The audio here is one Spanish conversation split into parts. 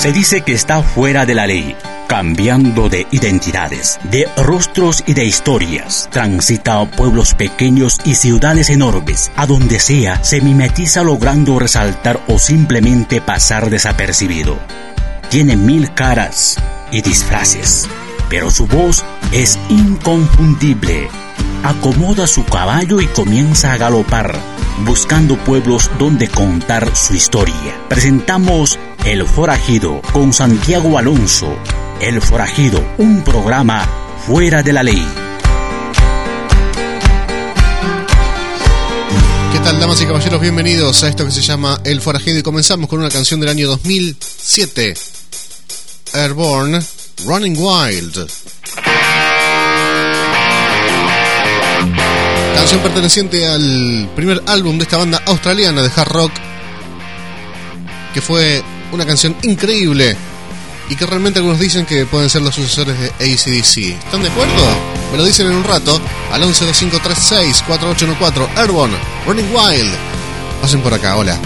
Se dice que está fuera de la ley, cambiando de identidades, de rostros y de historias. Transita pueblos pequeños y ciudades enormes. A donde sea, se mimetiza logrando resaltar o simplemente pasar desapercibido. Tiene mil caras y disfraces, pero su voz es inconfundible. Acomoda su caballo y comienza a galopar, buscando pueblos donde contar su historia. Presentamos el Forajido con Santiago Alonso. El Forajido, un programa fuera de la ley. ¿Qué tal, damas y caballeros? Bienvenidos a esto que se llama El Forajido y comenzamos con una canción del año 2007, Airborne, Running Wild. Canción perteneciente al primer álbum de esta banda australiana de hard rock, que fue una canción increíble y que realmente algunos dicen que pueden ser los sucesores de ACDC. ¿Están de acuerdo? Me lo dicen en un rato al 1125364814 Airborne Running Wild. Pasen por acá, hola.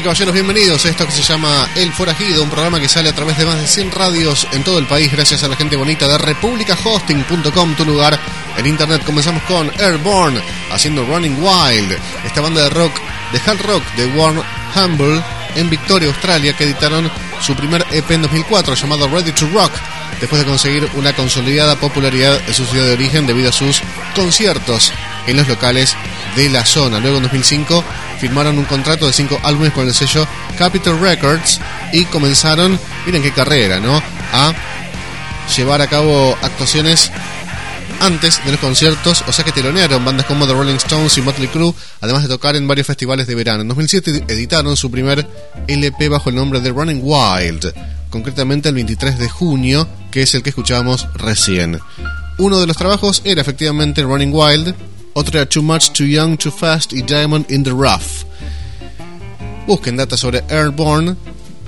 Caballeros, bienvenidos a esto que se llama El Forajido, un programa que sale a través de más de 100 radios en todo el país, gracias a la gente bonita de republicahosting.com, tu lugar en internet. Comenzamos con Airborne, haciendo Running Wild, esta banda de rock, de hard rock de Warren Humble en Victoria, Australia, que editaron su primer EP en 2004 llamado Ready to Rock, después de conseguir una consolidada popularidad en su ciudad de origen debido a sus conciertos en los locales de la zona. Luego en 2005 firmaron un contrato de cinco álbumes con el sello Capitol Records y comenzaron, miren qué carrera, ¿no? A llevar a cabo actuaciones antes de los conciertos, o sea que telonearon bandas como The Rolling Stones y Motley Crue, además de tocar en varios festivales de verano. En 2007 editaron su primer LP bajo el nombre de Running Wild, concretamente el 23 de junio, que es el que escuchábamos recién. Uno de los trabajos era efectivamente Running Wild, otro era Too Much, Too Young, Too Fast y Diamond in the Rough. Busquen datos sobre Airborne.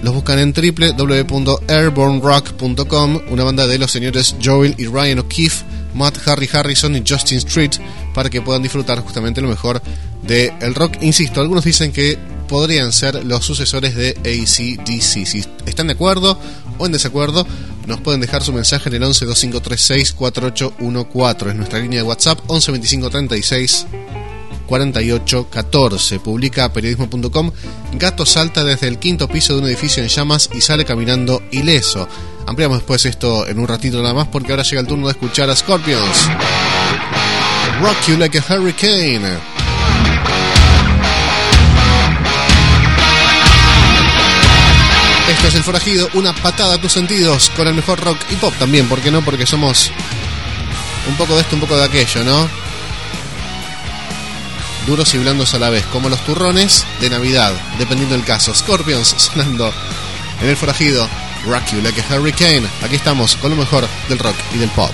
Los buscan en www.airbornerock.com, una banda de los señores Joel y Ryan O'Keefe, Matt Harry Harrison y Justin Street, para que puedan disfrutar justamente lo mejor del el rock. Insisto, algunos dicen que podrían ser los sucesores de ACDC. Si están de acuerdo o en desacuerdo, nos pueden dejar su mensaje en el 11 2536 4814. Es nuestra línea de WhatsApp 11 25 36 48 14. Publica periodismo.com. Gato salta desde el quinto piso de un edificio en llamas y sale caminando ileso. Ampliamos después esto en un ratito nada más porque ahora llega el turno de escuchar a Scorpions. Rock You Like a Hurricane. Esto es El Forajido, una patada a tus sentidos con el mejor rock y pop también, ¿por qué no? Porque somos un poco de esto, un poco de aquello, ¿no? Duros y blandos a la vez, como los turrones de Navidad, dependiendo del caso. Scorpions sonando en El Forajido, Rock You Like a Hurricane. Aquí estamos con lo mejor del rock y del pop.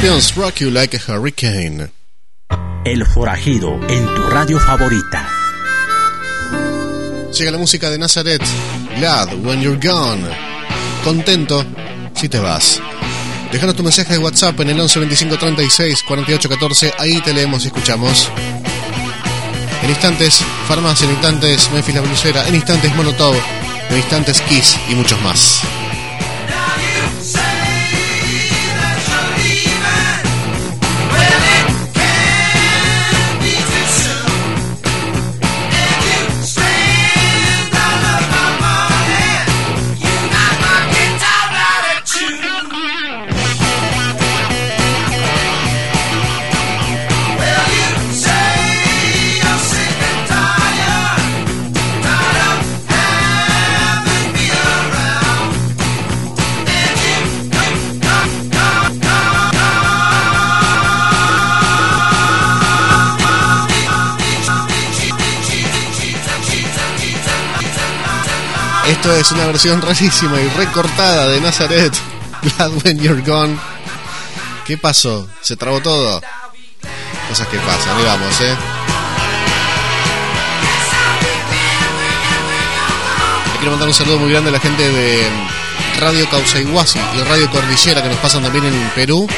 Scorpions Rock You Like a Hurricane. El forajido en tu radio favorita. Llega la música de Nazaret. Glad when you're gone. Contento si te vas. Déjanos tu mensaje de WhatsApp en el 11 25 36 48 14. Ahí te leemos y escuchamos. En instantes, Farmacia, en instantes, Memphis la Blusera, en instantes, Monotov, en instantes, Kiss y muchos más. Es una versión rarísima y recortada de Nazaret. Glad when you're gone. ¿Qué pasó? ¿Se trabó todo? Cosas que pasan, ahí vamos, eh. quiero mandar un saludo muy grande a la gente de Radio Causaiguasi y Radio Cordillera que nos pasan también en Perú.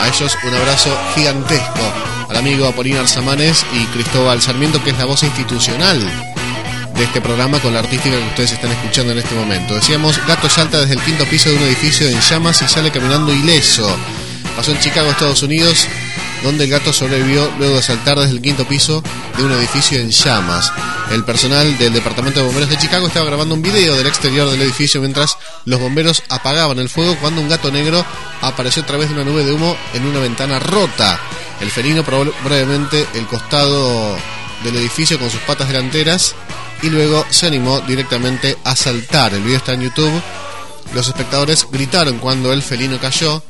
A ellos un abrazo gigantesco. Al amigo Apolinar Samanes y Cristóbal Sarmiento, que es la voz institucional de este programa con la artística que ustedes están escuchando en este momento. Decíamos, gato salta desde el quinto piso de un edificio en llamas y sale caminando ileso. Pasó en Chicago, Estados Unidos, donde el gato sobrevivió luego de saltar desde el quinto piso de un edificio en llamas. El personal del Departamento de Bomberos de Chicago estaba grabando un video del exterior del edificio mientras los bomberos apagaban el fuego cuando un gato negro apareció a través de una nube de humo en una ventana rota. El felino probó brevemente el costado del edificio con sus patas delanteras y luego se animó directamente a saltar. El video está en YouTube. Los espectadores gritaron cuando el felino cayó.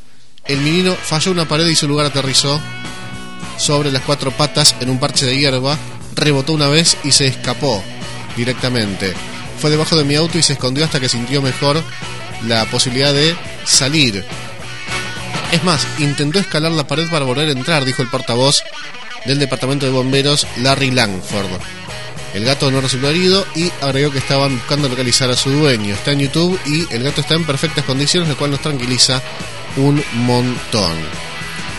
El menino falló una pared y su lugar aterrizó sobre las cuatro patas en un parche de hierba, rebotó una vez y se escapó directamente. Fue debajo de mi auto y se escondió hasta que sintió mejor la posibilidad de salir. Es más, intentó escalar la pared para volver a entrar, dijo el portavoz del departamento de bomberos, Larry Langford. El gato no resultó herido y agregó que estaban buscando localizar a su dueño. Está en YouTube y el gato está en perfectas condiciones, lo cual nos tranquiliza un montón.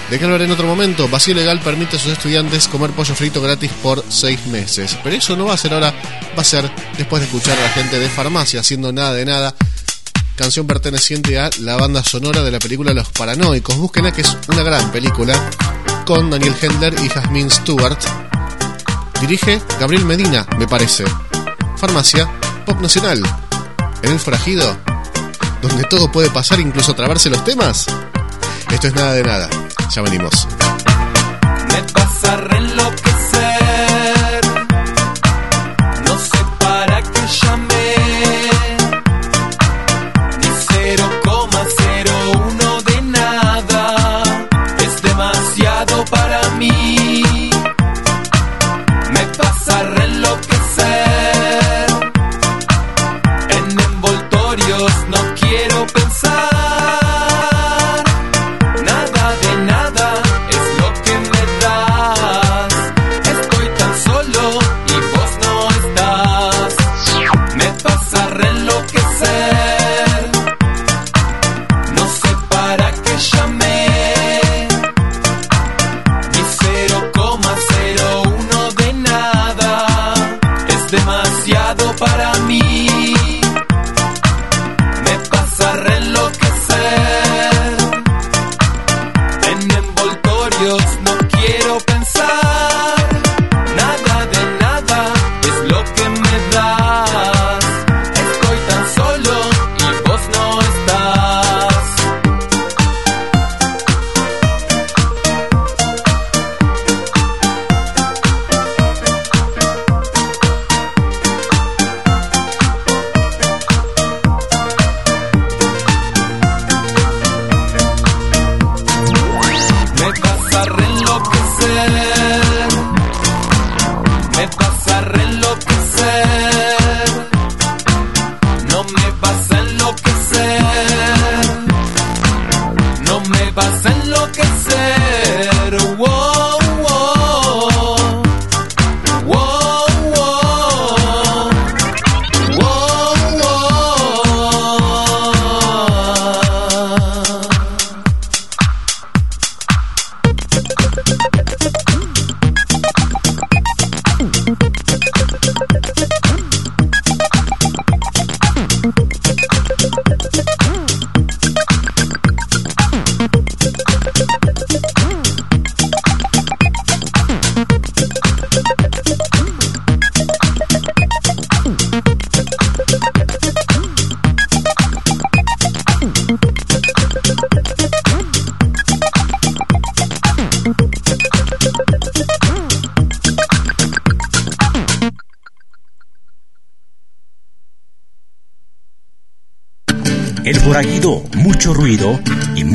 De qué hablar en otro momento, Vacío Legal permite a sus estudiantes comer pollo frito gratis por seis meses. Pero eso no va a ser ahora, va a ser después de escuchar a la gente de farmacia haciendo nada de nada. Canción perteneciente a la banda sonora de la película Los Paranoicos. Búsquenla que es una gran película con Daniel Hendler y Jasmine Stewart. Dirige Gabriel Medina, me parece. Farmacia, Pop Nacional. En el forajido, donde todo puede pasar, incluso trabarse los temas. Esto es nada de nada. Ya venimos. Me pasa.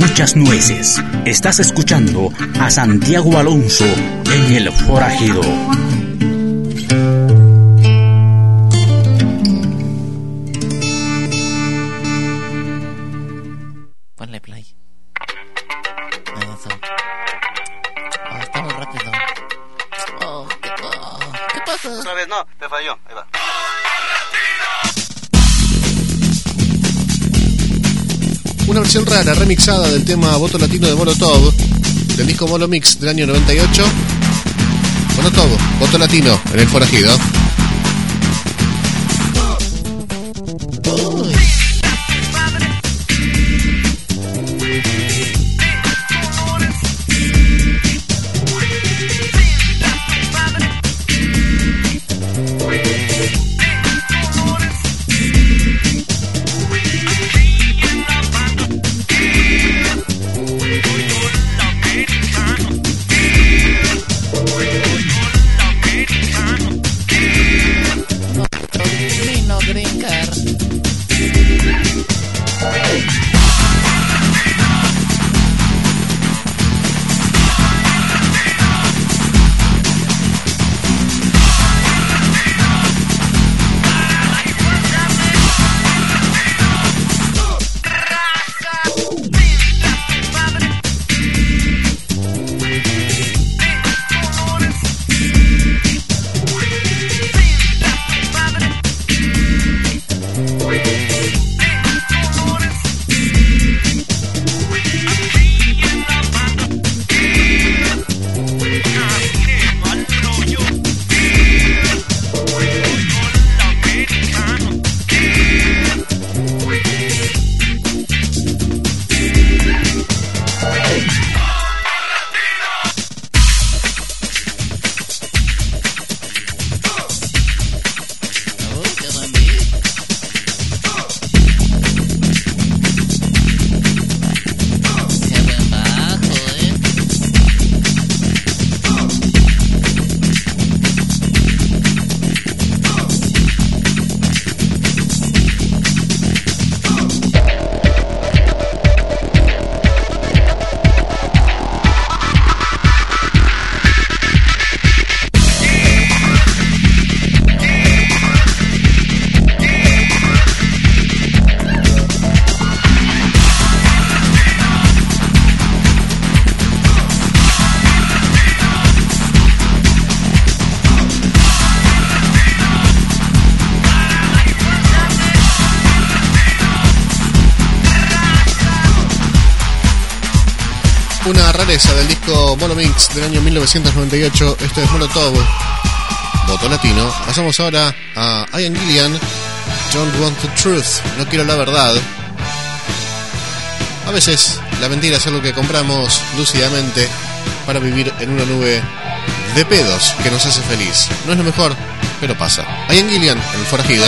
Muchas nueces. Estás escuchando a Santiago Alonso en El forajido. Rara, remixada del tema Voto Latino de Molotov, del disco Molo Mix del año 98. Molotov, Voto Latino en el forajido. Disco Mono Mix del año 1998. Esto es Molotov, Voto Latino. Pasamos ahora a Ian Gillian, Don't Want the Truth, No Quiero la Verdad. A veces la mentira es algo que compramos lúcidamente para vivir en una nube de pedos que nos hace feliz. No es lo mejor, pero pasa. Ian Gillian, el forajido.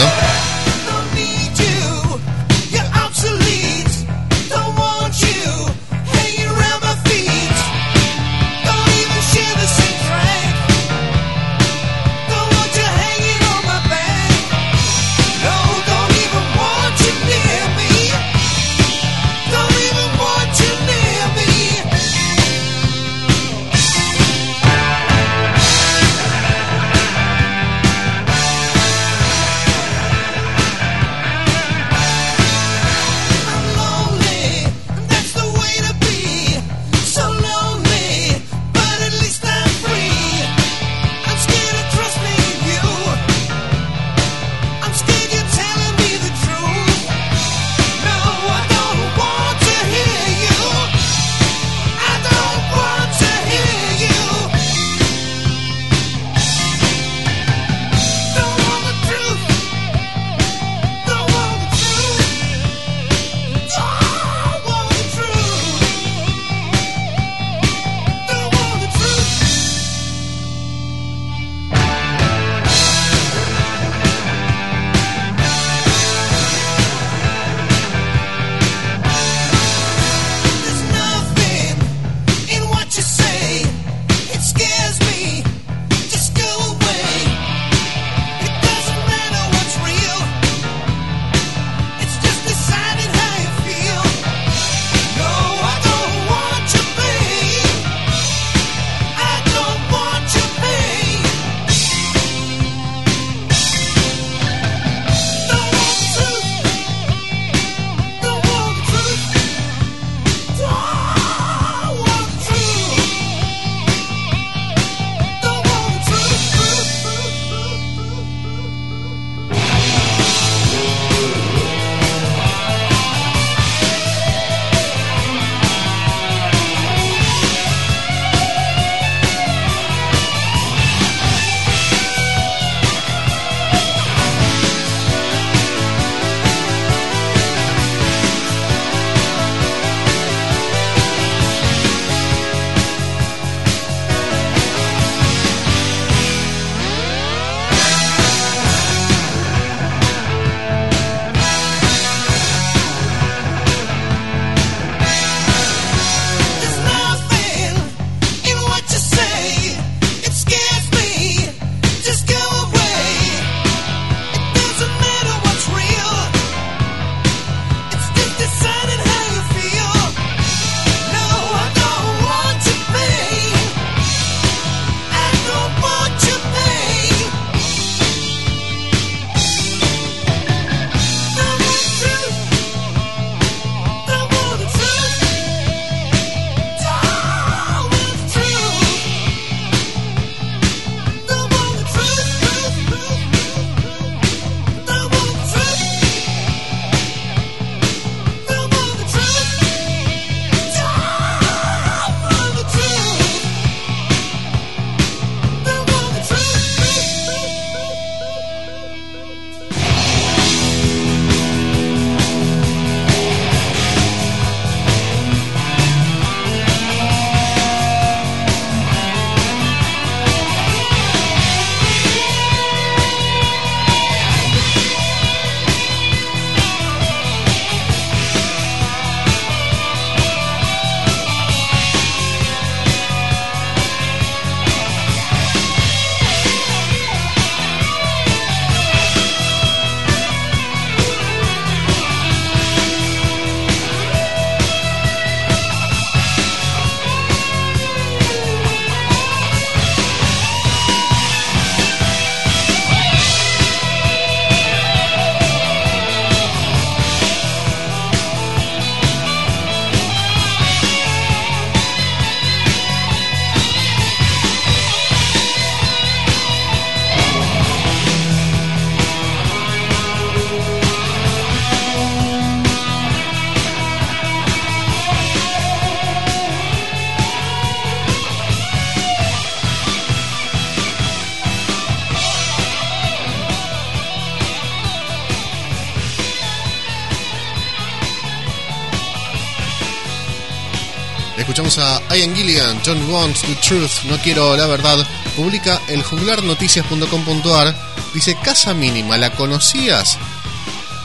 John Wants the Truth, No Quiero la Verdad. Publica el juglarnoticias.com.ar. Dice, Casa Mínima, ¿la conocías?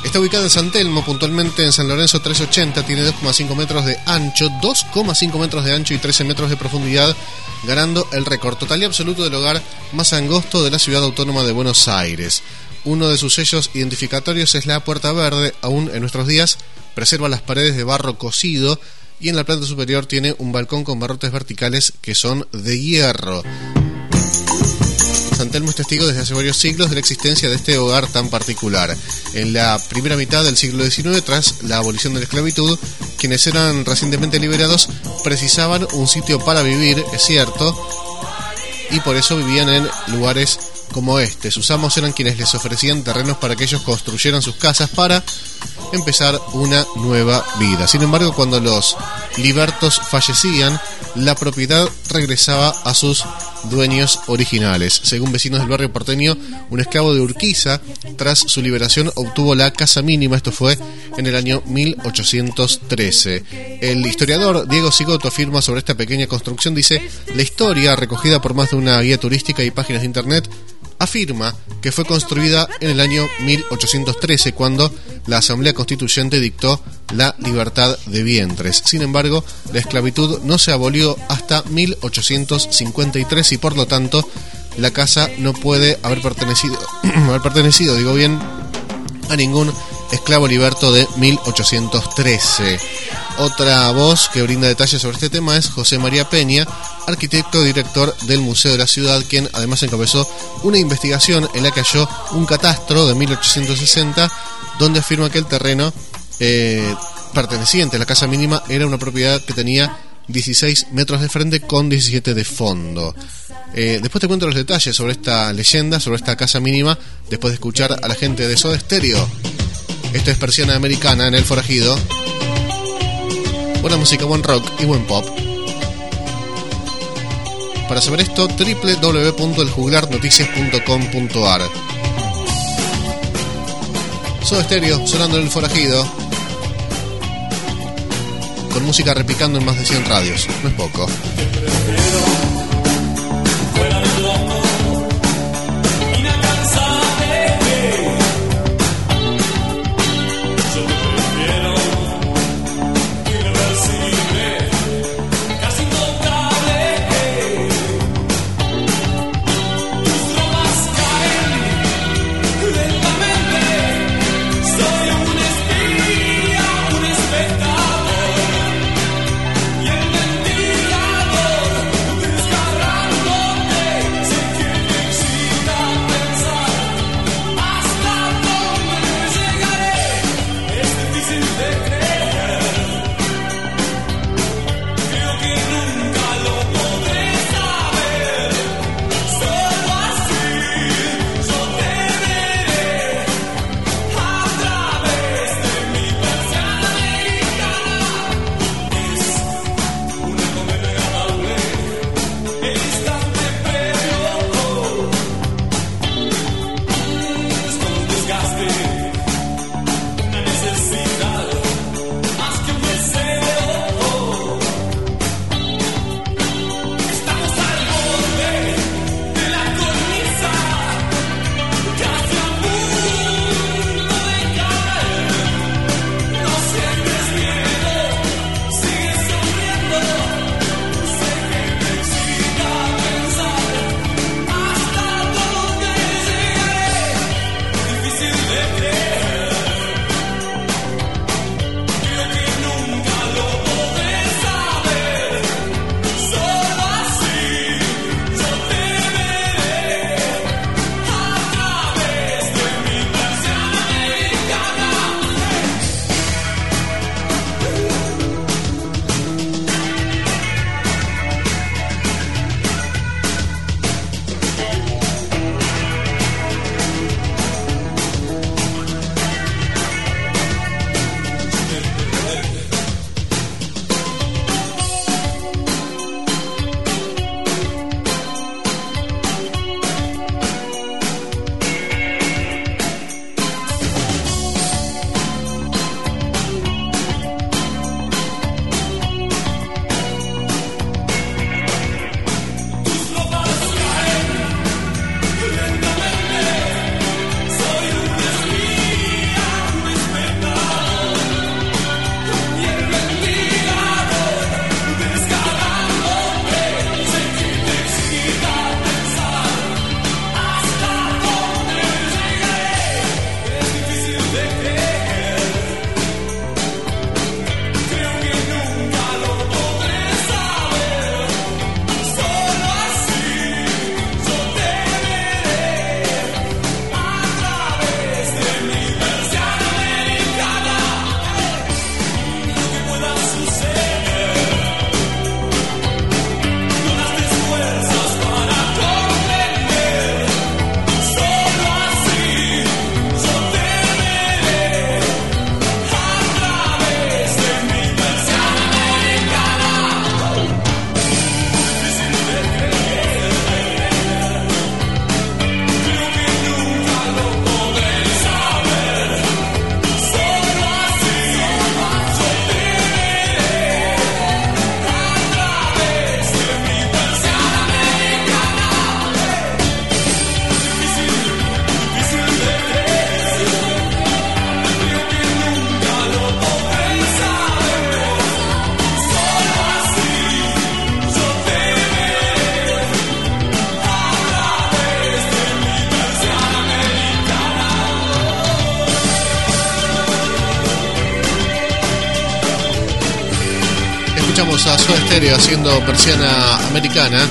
Está ubicada en San Telmo, puntualmente en San Lorenzo 380, tiene 2,5 metros de ancho, 2,5 metros de ancho y 13 metros de profundidad, ganando el récord total y absoluto del hogar más angosto de la ciudad autónoma de Buenos Aires. Uno de sus sellos identificatorios es la Puerta Verde, aún en nuestros días preserva las paredes de barro cocido y en la planta superior tiene un balcón con barrotes verticales que son de hierro. San Telmo es testigo desde hace varios siglos de la existencia de este hogar tan particular. En la primera mitad del siglo XIX, tras la abolición de la esclavitud, quienes eran recientemente liberados precisaban un sitio para vivir, es cierto, y por eso vivían en lugares como este. Sus amos eran quienes les ofrecían terrenos para que ellos construyeran sus casas para empezar una nueva vida. Sin embargo, cuando los libertos fallecían, la propiedad regresaba a sus dueños originales. Según vecinos del barrio porteño, un esclavo de Urquiza, tras su liberación, obtuvo la casa mínima. Esto fue en el año 1813. El historiador Diego Sigoto afirma sobre esta pequeña construcción, dice, la historia, recogida por más de una guía turística y páginas de internet, afirma que fue construida en el año 1813 cuando la Asamblea Constituyente dictó la libertad de vientres. Sin embargo, la esclavitud no se abolió hasta 1853 y por lo tanto la casa no puede haber pertenecido, haber pertenecido, digo bien, a ningún esclavo liberto de 1813. Otra voz que brinda detalles sobre este tema es José María Peña, arquitecto director del Museo de la Ciudad, quien además encabezó una investigación en la que halló un catastro de 1860 donde afirma que el terreno eh, perteneciente a la casa mínima era una propiedad que tenía 16 metros de frente con 17 de fondo. Eh, después te cuento los detalles sobre esta leyenda, sobre esta casa mínima, después de escuchar a la gente de Soda Stereo. Esto es persiana americana en el forajido. Buena música, buen rock y buen pop. Para saber esto, www.eljuglarnoticias.com.ar Soda Stereo sonando en el forajido. Con música repicando en más de 100 radios. No es poco. Haciendo persiana americana.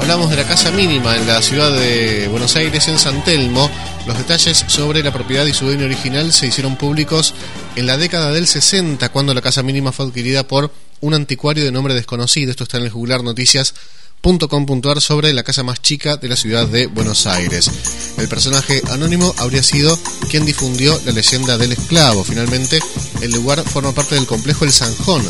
Hablamos de la casa mínima en la ciudad de Buenos Aires, en San Telmo. Los detalles sobre la propiedad y su dueño original se hicieron públicos en la década del 60, cuando la casa mínima fue adquirida por un anticuario de nombre desconocido. Esto está en el jugular noticias .com.ar sobre la casa más chica de la ciudad de Buenos Aires. El personaje anónimo habría sido quien difundió la leyenda del esclavo. Finalmente, el lugar forma parte del complejo El Zanjón,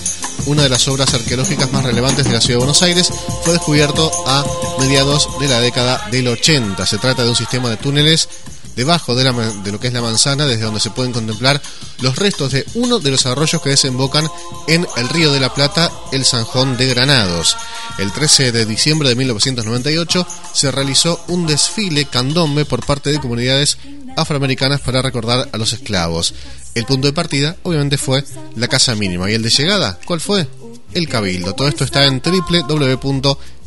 una de las obras arqueológicas más relevantes de la ciudad de Buenos Aires. Fue descubierto a mediados de la década del 80. Se trata de un sistema de túneles debajo de, la lo que es la manzana, desde donde se pueden contemplar los restos de uno de los arroyos que desembocan en el río de la Plata, el Zanjón de Granados. El 13 de diciembre de 1998 se realizó un desfile candombe por parte de comunidades afroamericanas para recordar a los esclavos. El punto de partida, obviamente, fue la casa mínima. ¿Y el de llegada? ¿Cuál fue? El Cabildo. Todo esto está en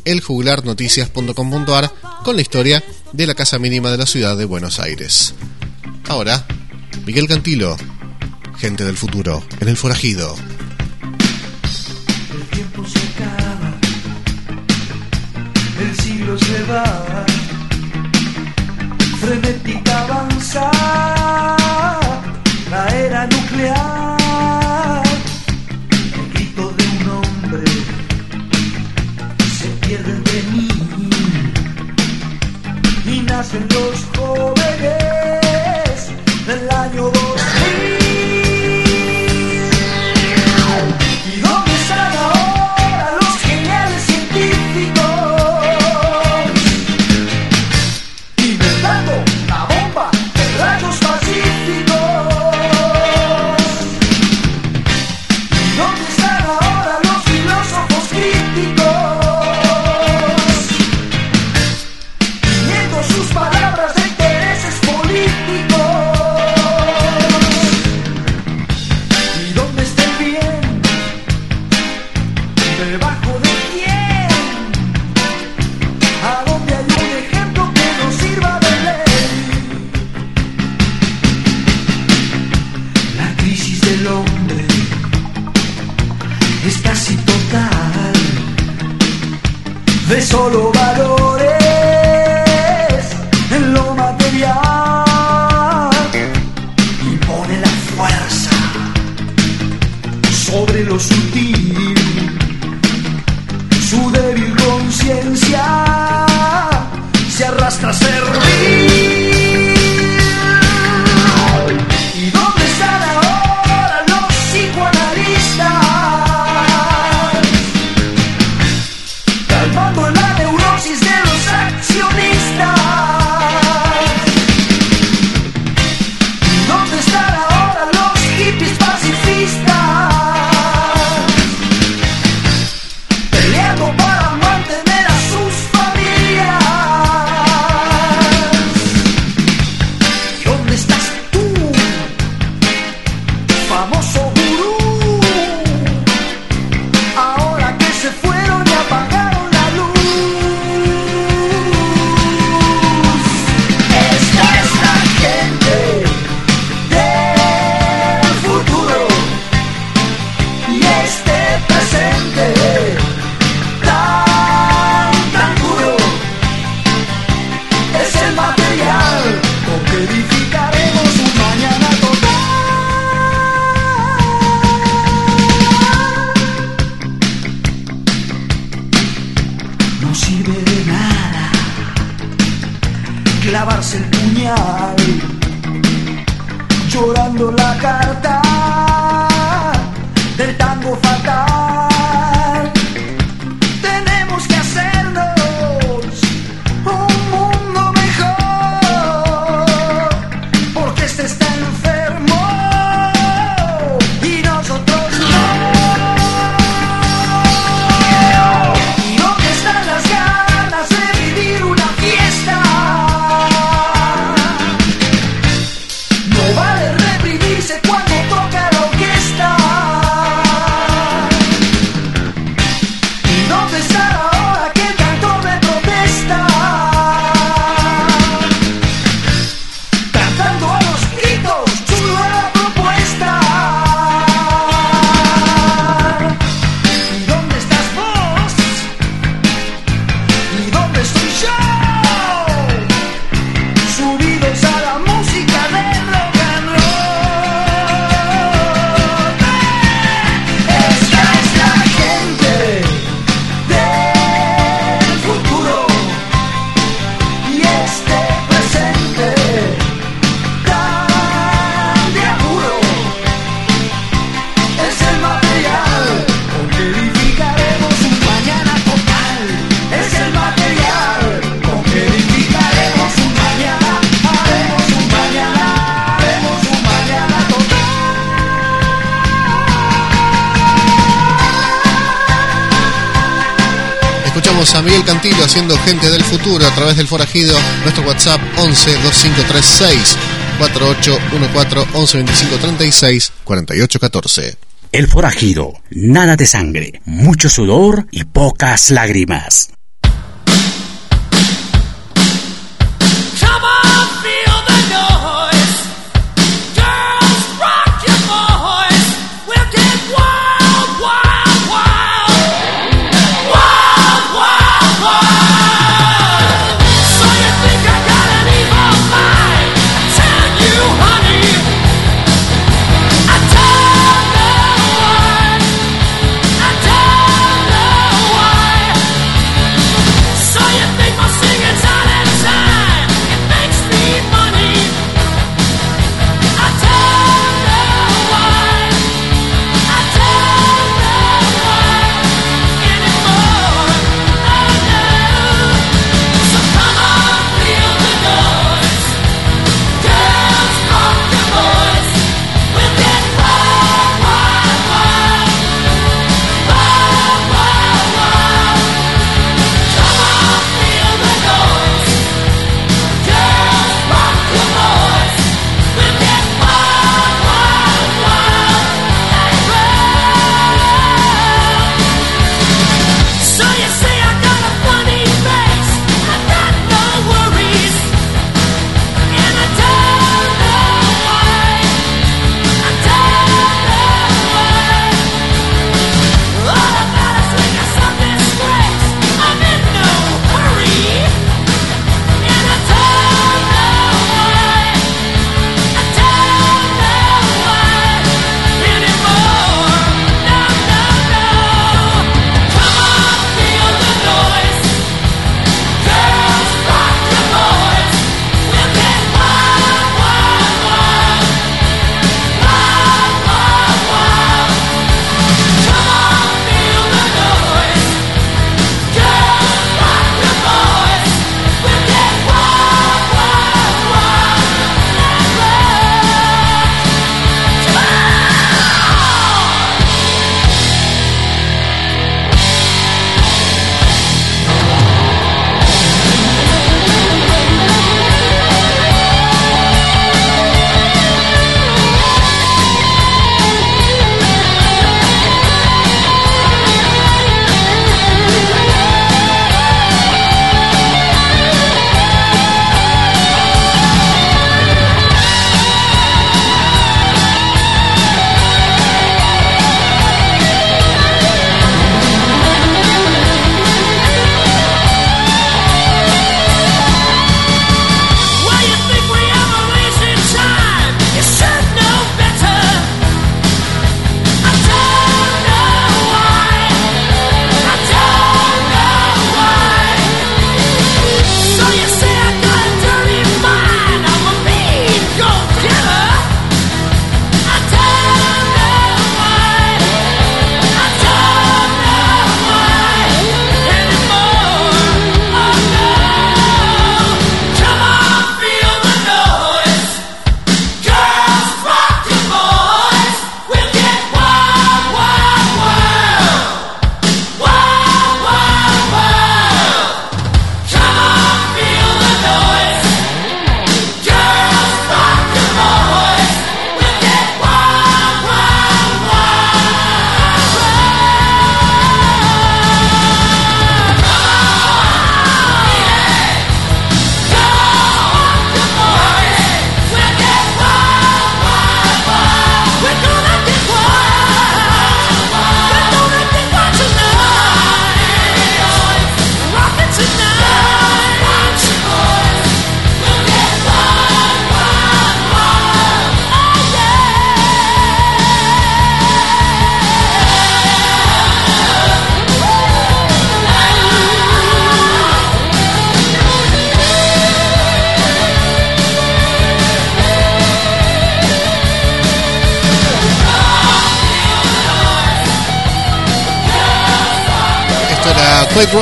www.eljugularnoticias.com.ar con la historia de la casa mínima de la ciudad de Buenos Aires. Ahora, Miguel Cantilo, gente del futuro, en el forajido. El tiempo se acaba, el siglo se va, frenética avanza la era nuclear. Se pierde entre mí y nacen los jóvenes del año 2000. Escuchamos a Miguel Cantilo haciendo Gente del Futuro a través del forajido. Nuestro WhatsApp 11 2536 4814 11 25 36 48 14. El forajido, nada de sangre, mucho sudor y pocas lágrimas.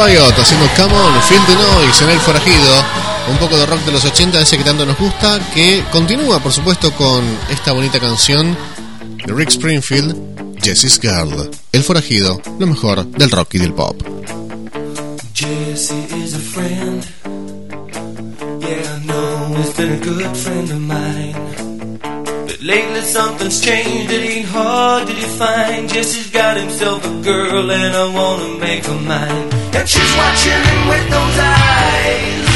Riot haciendo Come On, Feel the Noise en El Forajido. Un poco de rock de los 80, ese que tanto nos gusta, que continúa, por supuesto, con esta bonita canción de Rick Springfield, Jessie's Girl. El Forajido, lo mejor del rock y del pop. Jessie is a friend. Yeah, I know it's been a good friend of mine. But lately something's changed. It ain't hard to define. Jesse's got himself a girl, and I wanna make her mine. And she's watching him with those eyes.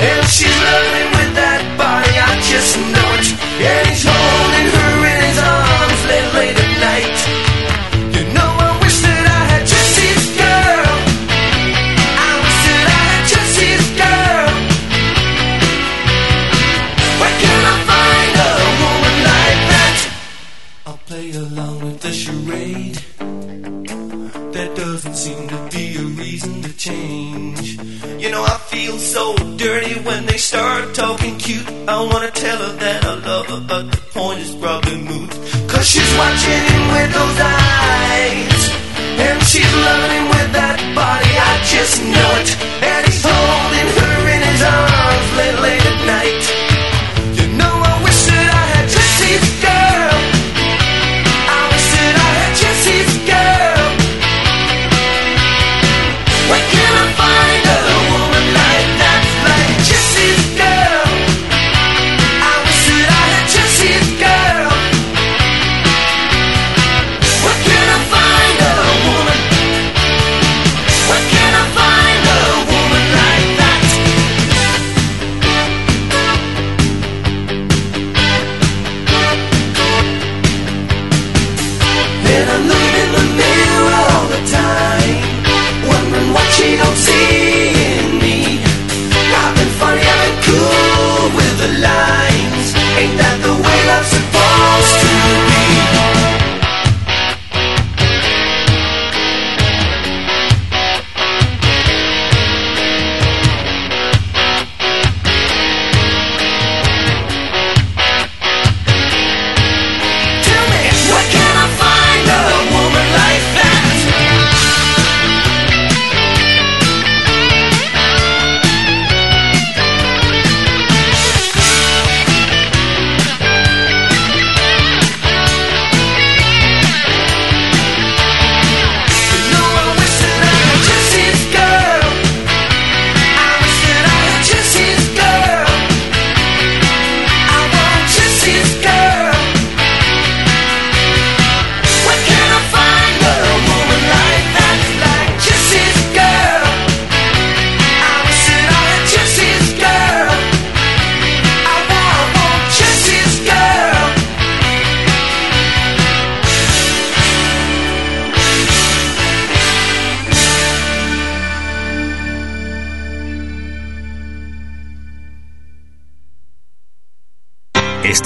And she's loving him with that body, I just know it. And he's holding her in his arms, little lady. I wanna tell her that I love her, but the point is probably moot. Cause she's watching him with those eyes, and she's loving him with that body, I just know it.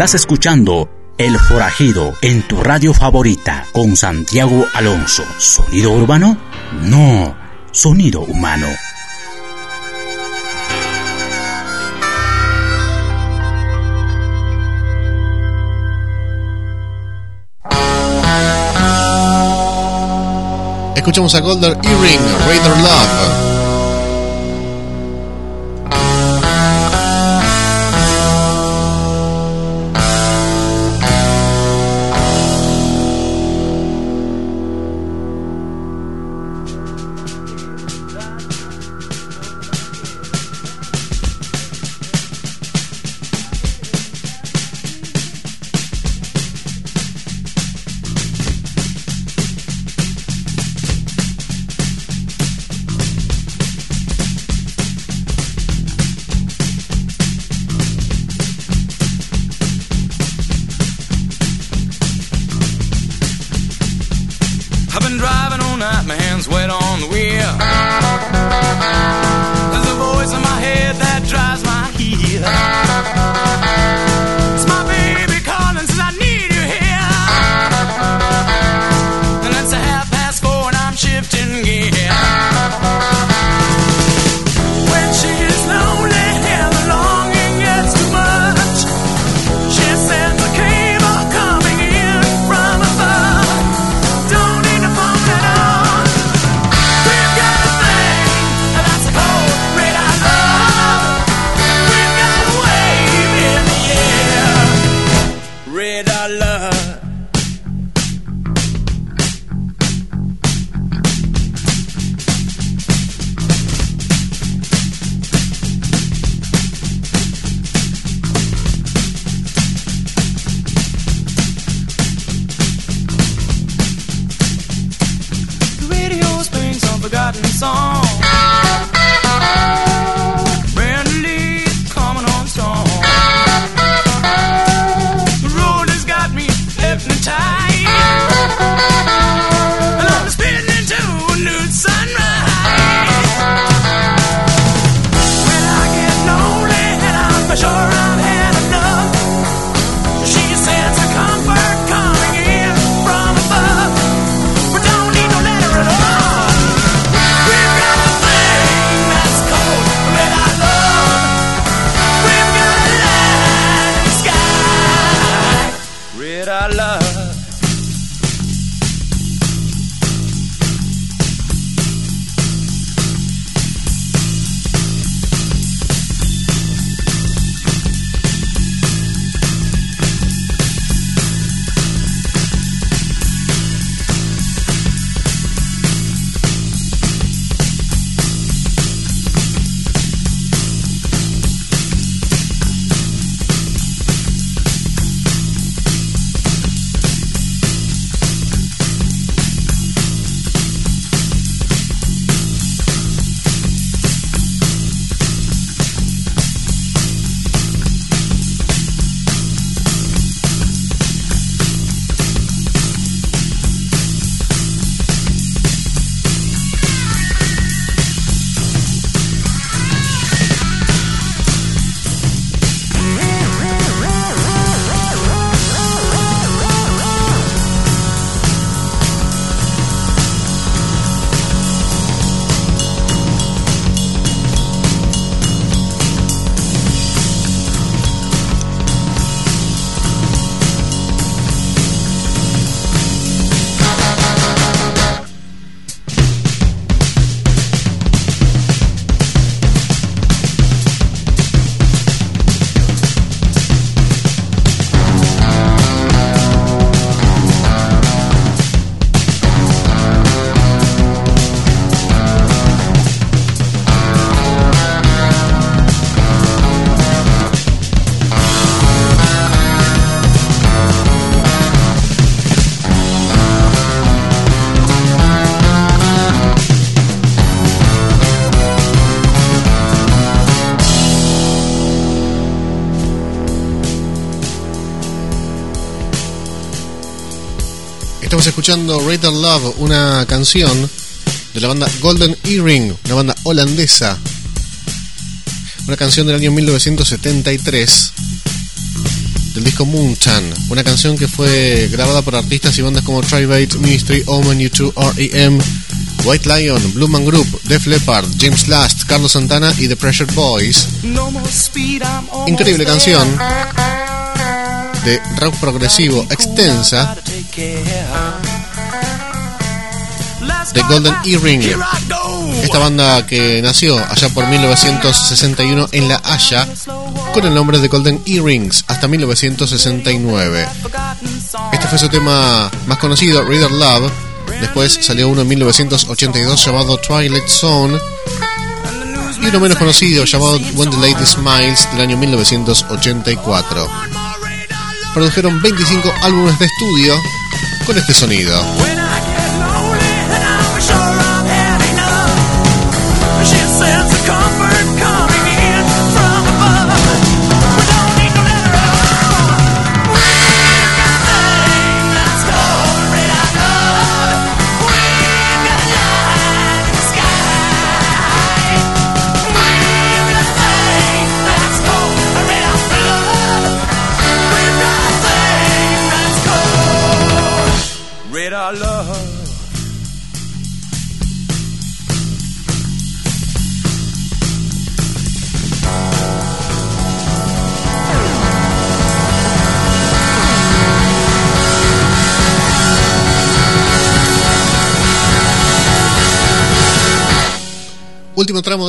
Estás escuchando El Forajido en tu radio favorita con Santiago Alonso. ¿Sonido urbano? No, sonido humano. Escuchamos a Golden Earring, Raider Love. Escuchando Radar Love, una canción de la banda Golden Earring, una banda holandesa. Una canción del año 1973 del disco Moontan, una canción que fue grabada por artistas y bandas como Tribate, Ministry, Omen, U2, R.E.M., White Lion, Blue Man Group, Def Leppard, James Last, Carlos Santana y The Pressured Boys. Increíble canción de rock progresivo extensa de Golden Earring. Esta banda que nació allá por 1961 en La Haya con el nombre de Golden Earrings hasta 1969. Este fue su tema más conocido, Reader Love. Después salió uno en 1982 llamado Twilight Zone y uno menos conocido llamado When the Lady Smiles del año 1984. Produjeron 25 álbumes de estudio con este sonido.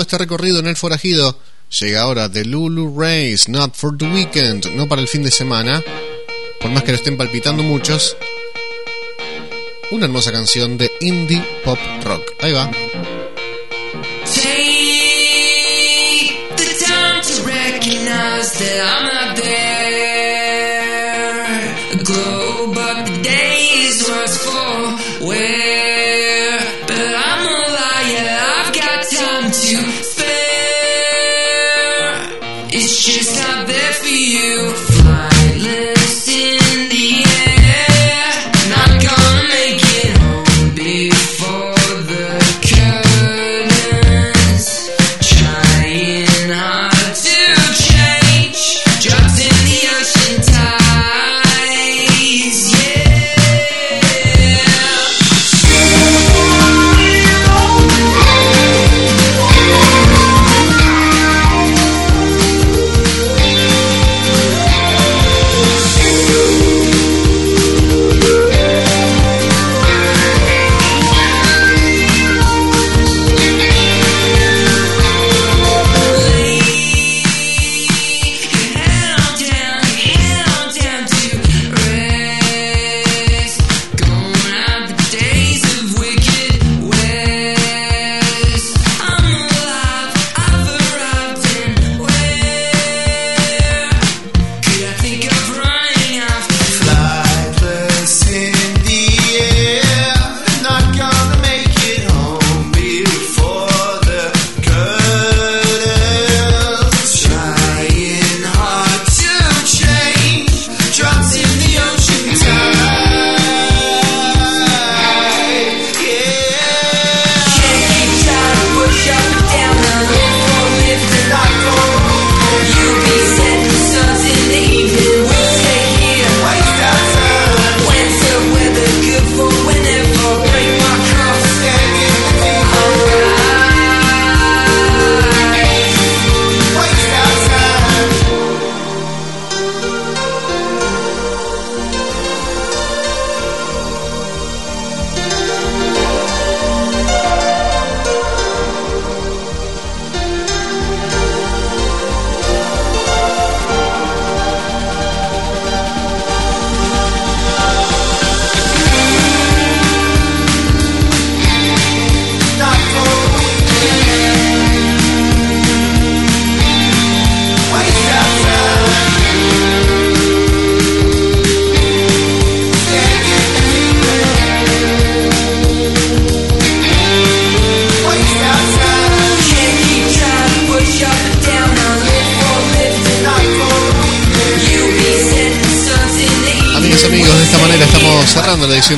Este recorrido en el forajido. Llega ahora The Lulu Race, Not for the Weekend, no para el fin de semana. Por más que lo estén palpitando muchos. Una hermosa canción de indie pop rock. Ahí va.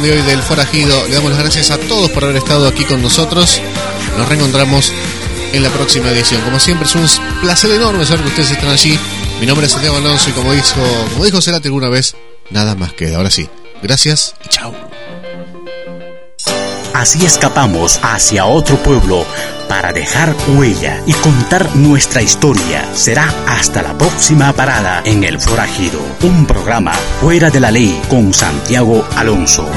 De hoy del Forajido. Le damos las gracias a todos por haber estado aquí con nosotros. Nos reencontramos en la próxima edición. Como siempre, es un placer enorme saber que ustedes están allí. Mi nombre es Santiago Alonso y como dijo, como dijo Cerati alguna vez, nada más queda. Ahora sí, gracias y chao. Así escapamos hacia otro pueblo para dejar huella y contar nuestra historia. Será hasta la próxima parada en El Forajido, un programa fuera de la ley con Santiago Alonso.